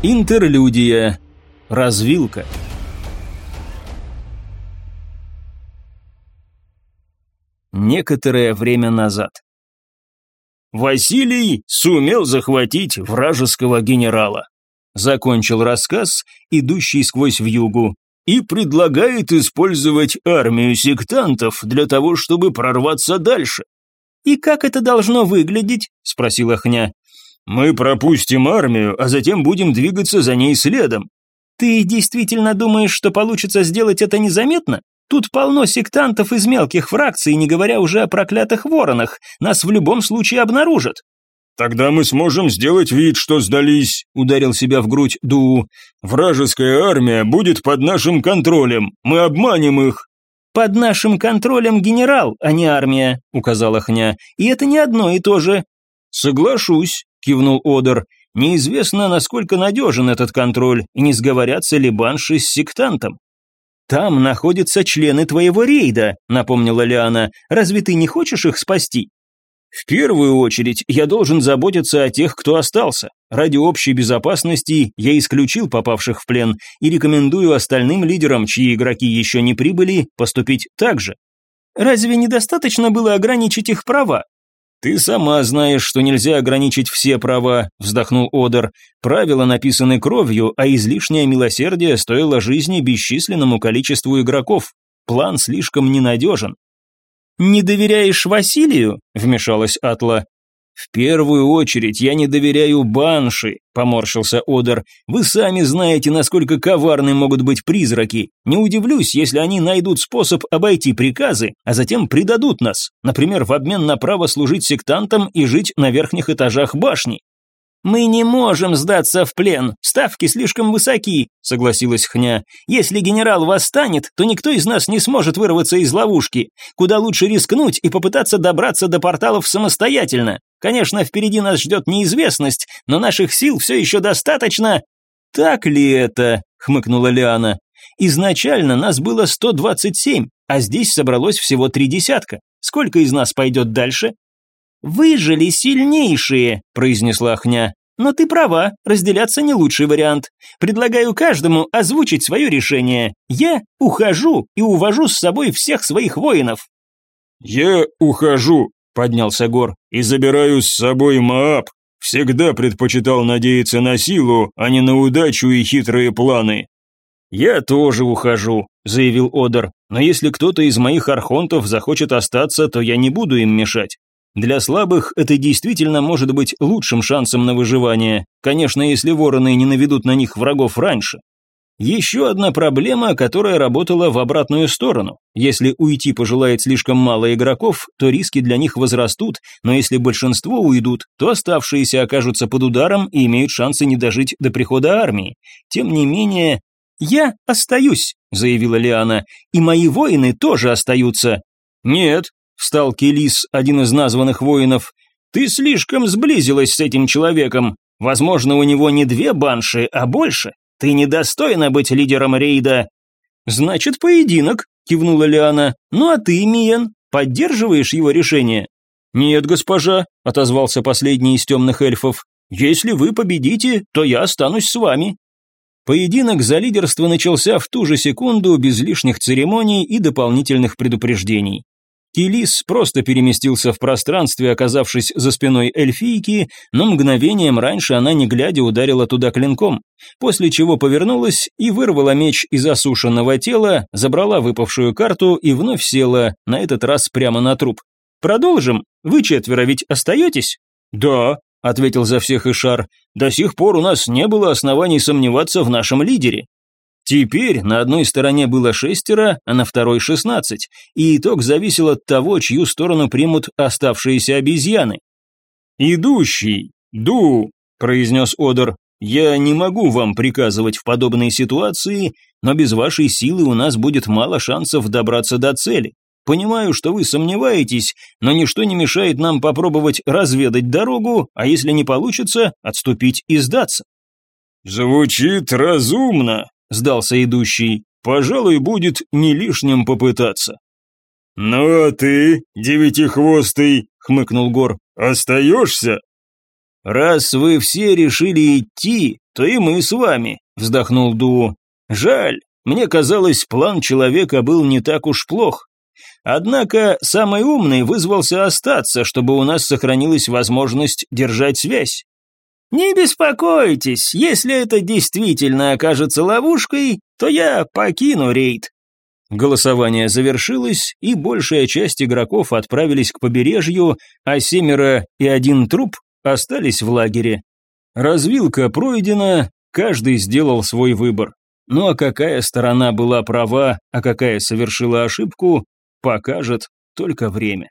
Интерлюдия. Развилка. Некоторое время назад. Василий сумел захватить вражеского генерала. Закончил рассказ, идущий сквозь вьюгу, и предлагает использовать армию сектантов для того, чтобы прорваться дальше. «И как это должно выглядеть?» – спросила Хня. Мы пропустим армию, а затем будем двигаться за ней следом. Ты действительно думаешь, что получится сделать это незаметно? Тут полно сектантов из мелких фракций, не говоря уже о проклятых воронах. Нас в любом случае обнаружат. «Тогда мы сможем сделать вид, что сдались», — ударил себя в грудь Ду. «Вражеская армия будет под нашим контролем. Мы обманем их». «Под нашим контролем генерал, а не армия», — указала Хня. «И это не одно и то же». «Соглашусь», – кивнул Одер. «Неизвестно, насколько надежен этот контроль, и не сговорятся ли банши с сектантом». «Там находятся члены твоего рейда», – напомнила Лиана. «Разве ты не хочешь их спасти?» «В первую очередь я должен заботиться о тех, кто остался. Ради общей безопасности я исключил попавших в плен и рекомендую остальным лидерам, чьи игроки еще не прибыли, поступить так же». «Разве недостаточно было ограничить их права?» «Ты сама знаешь, что нельзя ограничить все права», – вздохнул Одер. «Правила написаны кровью, а излишнее милосердие стоило жизни бесчисленному количеству игроков. План слишком ненадежен». «Не доверяешь Василию?» – вмешалась Атла. «В первую очередь я не доверяю Банши», – поморщился Одер. «Вы сами знаете, насколько коварны могут быть призраки. Не удивлюсь, если они найдут способ обойти приказы, а затем предадут нас, например, в обмен на право служить сектантам и жить на верхних этажах башни. «Мы не можем сдаться в плен, ставки слишком высоки», — согласилась Хня. «Если генерал восстанет, то никто из нас не сможет вырваться из ловушки. Куда лучше рискнуть и попытаться добраться до порталов самостоятельно. Конечно, впереди нас ждет неизвестность, но наших сил все еще достаточно». «Так ли это?» — хмыкнула Лиана. «Изначально нас было 127, а здесь собралось всего три десятка. Сколько из нас пойдет дальше?» «Выжили сильнейшие», – произнесла Хня. «Но ты права, разделяться не лучший вариант. Предлагаю каждому озвучить свое решение. Я ухожу и увожу с собой всех своих воинов». «Я ухожу», – поднялся Гор, – «и забираю с собой Мааб. Всегда предпочитал надеяться на силу, а не на удачу и хитрые планы». «Я тоже ухожу», – заявил Одер, – «но если кто-то из моих архонтов захочет остаться, то я не буду им мешать. Для слабых это действительно может быть лучшим шансом на выживание, конечно, если вороны не наведут на них врагов раньше. Еще одна проблема, которая работала в обратную сторону. Если уйти пожелает слишком мало игроков, то риски для них возрастут, но если большинство уйдут, то оставшиеся окажутся под ударом и имеют шансы не дожить до прихода армии. Тем не менее, «Я остаюсь», — заявила Лиана, — «и мои воины тоже остаются». «Нет, встал Келис, один из названных воинов. «Ты слишком сблизилась с этим человеком. Возможно, у него не две банши, а больше. Ты недостойна быть лидером рейда». «Значит, поединок», — кивнула Лиана. «Ну а ты, Миен, поддерживаешь его решение?» «Нет, госпожа», — отозвался последний из темных эльфов. «Если вы победите, то я останусь с вами». Поединок за лидерство начался в ту же секунду без лишних церемоний и дополнительных предупреждений. Келис просто переместился в пространстве, оказавшись за спиной эльфийки, но мгновением раньше она, не глядя, ударила туда клинком, после чего повернулась и вырвала меч из осушенного тела, забрала выпавшую карту и вновь села, на этот раз прямо на труп. «Продолжим? Вы четверо ведь остаетесь?» «Да», — ответил за всех Ишар, — «до сих пор у нас не было оснований сомневаться в нашем лидере. Теперь на одной стороне было шестеро, а на второй шестнадцать, и итог зависел от того, чью сторону примут оставшиеся обезьяны. «Идущий, ду», – произнес Одор, – «я не могу вам приказывать в подобной ситуации, но без вашей силы у нас будет мало шансов добраться до цели. Понимаю, что вы сомневаетесь, но ничто не мешает нам попробовать разведать дорогу, а если не получится, отступить и сдаться». «Звучит разумно», – сдался идущий. «Пожалуй, будет не лишним попытаться». «Ну а ты, девятихвостый», – хмыкнул Гор, – «остаешься?» «Раз вы все решили идти, то и мы с вами», – вздохнул Ду. «Жаль, мне казалось, план человека был не так уж плох. Однако самый умный вызвался остаться, чтобы у нас сохранилась возможность держать связь. «Не беспокойтесь, если это действительно окажется ловушкой, то я покину рейд». Голосование завершилось, и большая часть игроков отправились к побережью, а семеро и один труп остались в лагере. Развилка пройдена, каждый сделал свой выбор. Ну а какая сторона была права, а какая совершила ошибку, покажет только время.